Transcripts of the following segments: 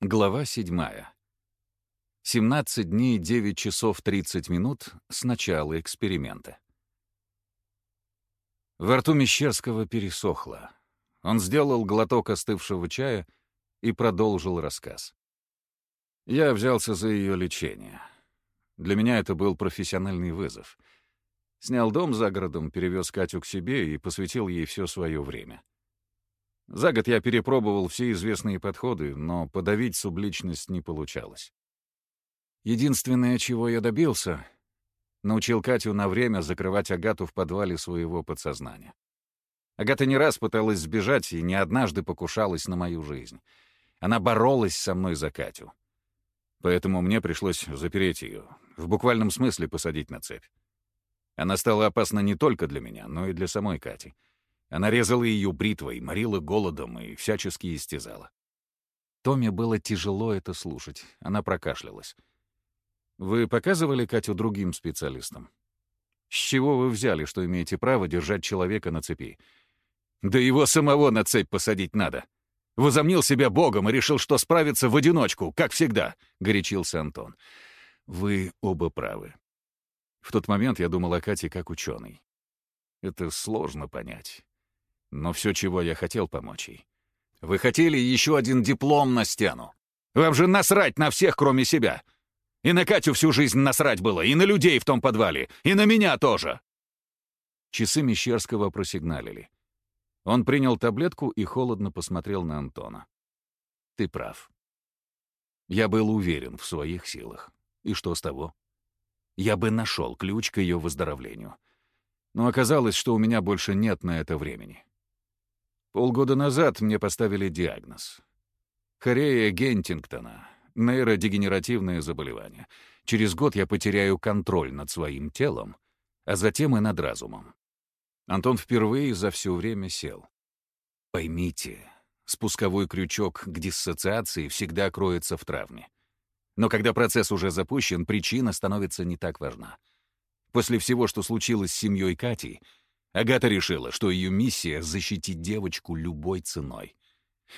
Глава 7. 17 дней 9 часов 30 минут с начала эксперимента. Во рту Мещерского пересохло. Он сделал глоток остывшего чая и продолжил рассказ. Я взялся за ее лечение. Для меня это был профессиональный вызов. Снял дом за городом, перевез Катю к себе и посвятил ей все свое время. За год я перепробовал все известные подходы, но подавить субличность не получалось. Единственное, чего я добился, научил Катю на время закрывать Агату в подвале своего подсознания. Агата не раз пыталась сбежать и не однажды покушалась на мою жизнь. Она боролась со мной за Катю. Поэтому мне пришлось запереть ее, в буквальном смысле посадить на цепь. Она стала опасна не только для меня, но и для самой Кати. Она резала ее бритвой, морила голодом и всячески истязала. Томе было тяжело это слушать. Она прокашлялась. «Вы показывали Катю другим специалистам? С чего вы взяли, что имеете право держать человека на цепи? Да его самого на цепь посадить надо. Возомнил себя богом и решил, что справится в одиночку, как всегда», — горячился Антон. «Вы оба правы. В тот момент я думал о Кате как ученый. Это сложно понять. Но все, чего я хотел помочь ей. Вы хотели еще один диплом на стену. Вам же насрать на всех, кроме себя. И на Катю всю жизнь насрать было, и на людей в том подвале, и на меня тоже. Часы Мещерского просигналили. Он принял таблетку и холодно посмотрел на Антона. «Ты прав. Я был уверен в своих силах. И что с того? Я бы нашел ключ к ее выздоровлению. Но оказалось, что у меня больше нет на это времени. Полгода назад мне поставили диагноз. Хорея Гентингтона, нейродегенеративное заболевание. Через год я потеряю контроль над своим телом, а затем и над разумом. Антон впервые за все время сел. Поймите, спусковой крючок к диссоциации всегда кроется в травме. Но когда процесс уже запущен, причина становится не так важна. После всего, что случилось с семьей Кати, Агата решила, что ее миссия — защитить девочку любой ценой.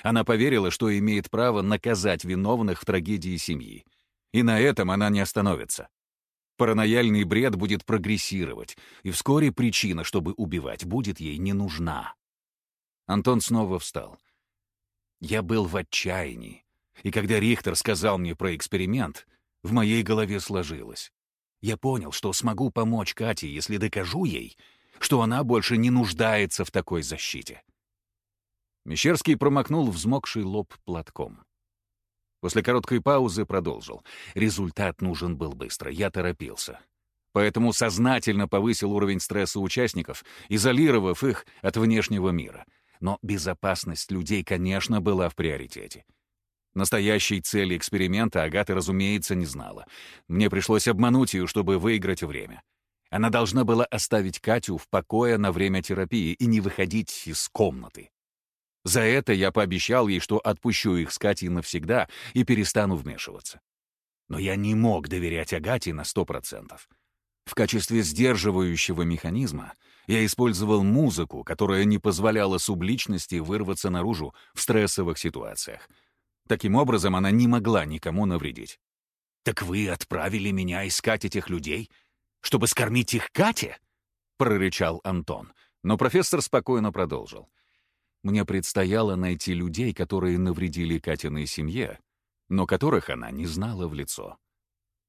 Она поверила, что имеет право наказать виновных в трагедии семьи. И на этом она не остановится. Паранояльный бред будет прогрессировать, и вскоре причина, чтобы убивать, будет ей не нужна. Антон снова встал. Я был в отчаянии, и когда Рихтер сказал мне про эксперимент, в моей голове сложилось. Я понял, что смогу помочь Кате, если докажу ей, что она больше не нуждается в такой защите. Мещерский промокнул взмокший лоб платком. После короткой паузы продолжил. Результат нужен был быстро, я торопился. Поэтому сознательно повысил уровень стресса участников, изолировав их от внешнего мира. Но безопасность людей, конечно, была в приоритете. Настоящей цели эксперимента Агата, разумеется, не знала. Мне пришлось обмануть ее, чтобы выиграть время. Она должна была оставить Катю в покое на время терапии и не выходить из комнаты. За это я пообещал ей, что отпущу их с Катей навсегда и перестану вмешиваться. Но я не мог доверять Агате на сто процентов. В качестве сдерживающего механизма я использовал музыку, которая не позволяла субличности вырваться наружу в стрессовых ситуациях. Таким образом, она не могла никому навредить. «Так вы отправили меня искать этих людей, чтобы скормить их Кате?» — прорычал Антон. Но профессор спокойно продолжил. «Мне предстояло найти людей, которые навредили Катиной семье, но которых она не знала в лицо.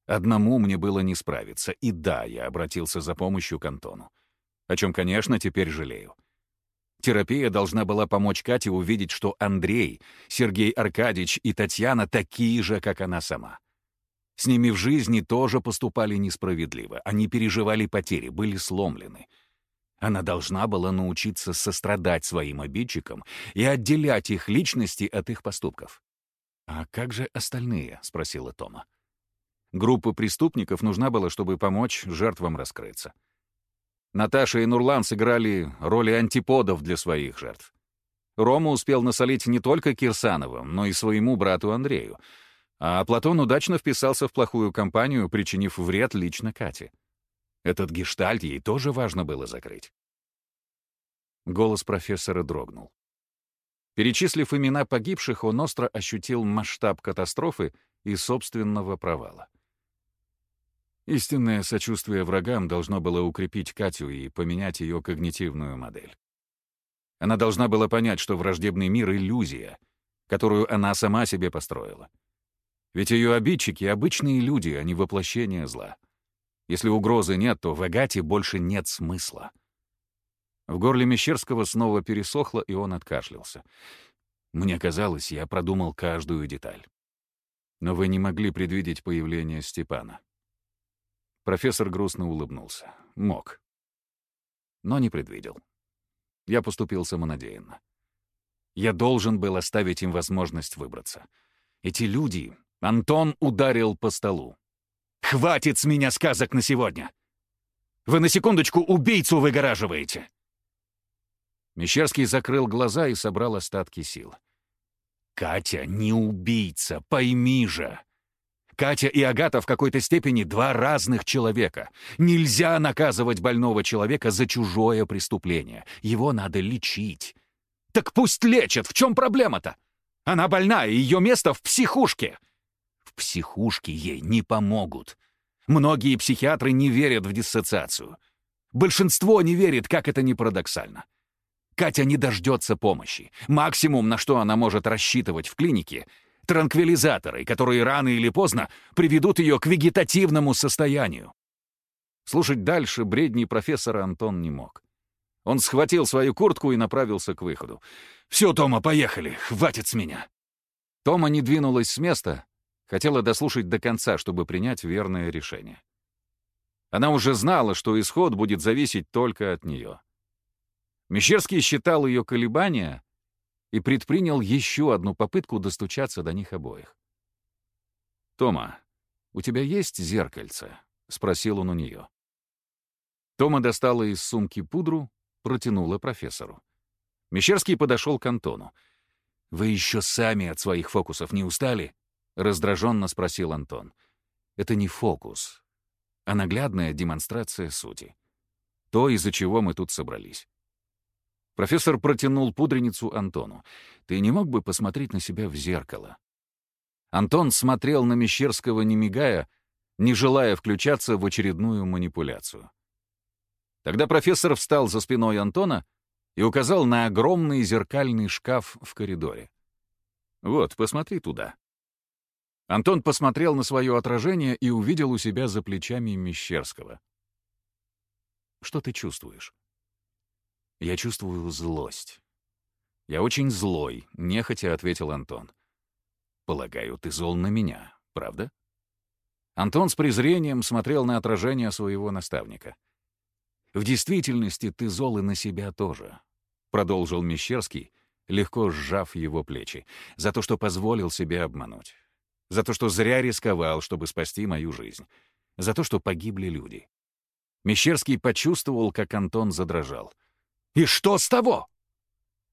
Одному мне было не справиться, и да, я обратился за помощью к Антону. О чем, конечно, теперь жалею. Терапия должна была помочь Кате увидеть, что Андрей, Сергей Аркадьевич и Татьяна такие же, как она сама. С ними в жизни тоже поступали несправедливо. Они переживали потери, были сломлены. Она должна была научиться сострадать своим обидчикам и отделять их личности от их поступков. «А как же остальные?» — спросила Тома. Группа преступников нужна была, чтобы помочь жертвам раскрыться. Наташа и Нурлан сыграли роли антиподов для своих жертв. Рома успел насолить не только Кирсановым, но и своему брату Андрею — а Платон удачно вписался в плохую компанию, причинив вред лично Кате. Этот гештальт ей тоже важно было закрыть. Голос профессора дрогнул. Перечислив имена погибших, он остро ощутил масштаб катастрофы и собственного провала. Истинное сочувствие врагам должно было укрепить Катю и поменять ее когнитивную модель. Она должна была понять, что враждебный мир — иллюзия, которую она сама себе построила. Ведь ее обидчики — обычные люди, а не воплощение зла. Если угрозы нет, то в Агате больше нет смысла. В горле Мещерского снова пересохло, и он откашлялся. Мне казалось, я продумал каждую деталь. Но вы не могли предвидеть появление Степана. Профессор грустно улыбнулся. Мог. Но не предвидел. Я поступил самонадеянно. Я должен был оставить им возможность выбраться. Эти люди... Антон ударил по столу. «Хватит с меня сказок на сегодня! Вы на секундочку убийцу выгораживаете!» Мещерский закрыл глаза и собрал остатки сил. «Катя не убийца, пойми же!» Катя и Агата в какой-то степени два разных человека. Нельзя наказывать больного человека за чужое преступление. Его надо лечить. Так пусть лечат, в чем проблема-то? Она больна, и ее место в психушке. В психушке ей не помогут. Многие психиатры не верят в диссоциацию. Большинство не верит, как это ни парадоксально. Катя не дождется помощи. Максимум, на что она может рассчитывать в клинике — транквилизаторы, которые рано или поздно приведут ее к вегетативному состоянию. Слушать дальше бредни профессора Антон не мог. Он схватил свою куртку и направился к выходу. «Все, Тома, поехали! Хватит с меня!» Тома не двинулась с места, хотела дослушать до конца, чтобы принять верное решение. Она уже знала, что исход будет зависеть только от нее. Мещерский считал ее колебания и предпринял еще одну попытку достучаться до них обоих. «Тома, у тебя есть зеркальце?» — спросил он у нее. Тома достала из сумки пудру, протянула профессору. Мещерский подошел к Антону. «Вы еще сами от своих фокусов не устали?» — раздраженно спросил Антон. «Это не фокус, а наглядная демонстрация сути. То, из-за чего мы тут собрались. Профессор протянул пудреницу Антону. «Ты не мог бы посмотреть на себя в зеркало?» Антон смотрел на Мещерского, не мигая, не желая включаться в очередную манипуляцию. Тогда профессор встал за спиной Антона и указал на огромный зеркальный шкаф в коридоре. «Вот, посмотри туда». Антон посмотрел на свое отражение и увидел у себя за плечами Мещерского. «Что ты чувствуешь?» Я чувствую злость. Я очень злой, нехотя ответил Антон. Полагаю, ты зол на меня, правда? Антон с презрением смотрел на отражение своего наставника. «В действительности ты зол и на себя тоже», — продолжил Мещерский, легко сжав его плечи, «за то, что позволил себе обмануть, за то, что зря рисковал, чтобы спасти мою жизнь, за то, что погибли люди». Мещерский почувствовал, как Антон задрожал. И что с того?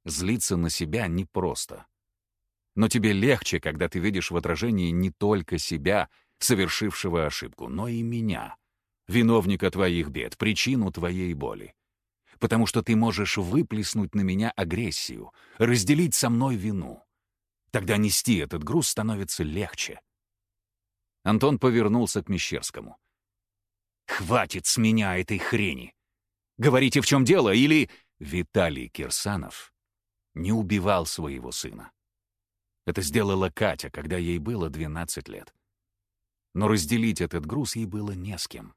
Злиться на себя непросто. Но тебе легче, когда ты видишь в отражении не только себя, совершившего ошибку, но и меня, виновника твоих бед, причину твоей боли. Потому что ты можешь выплеснуть на меня агрессию, разделить со мной вину. Тогда нести этот груз становится легче. Антон повернулся к Мещерскому. «Хватит с меня этой хрени! Говорите, в чем дело, или Виталий Кирсанов не убивал своего сына. Это сделала Катя, когда ей было 12 лет. Но разделить этот груз ей было не с кем.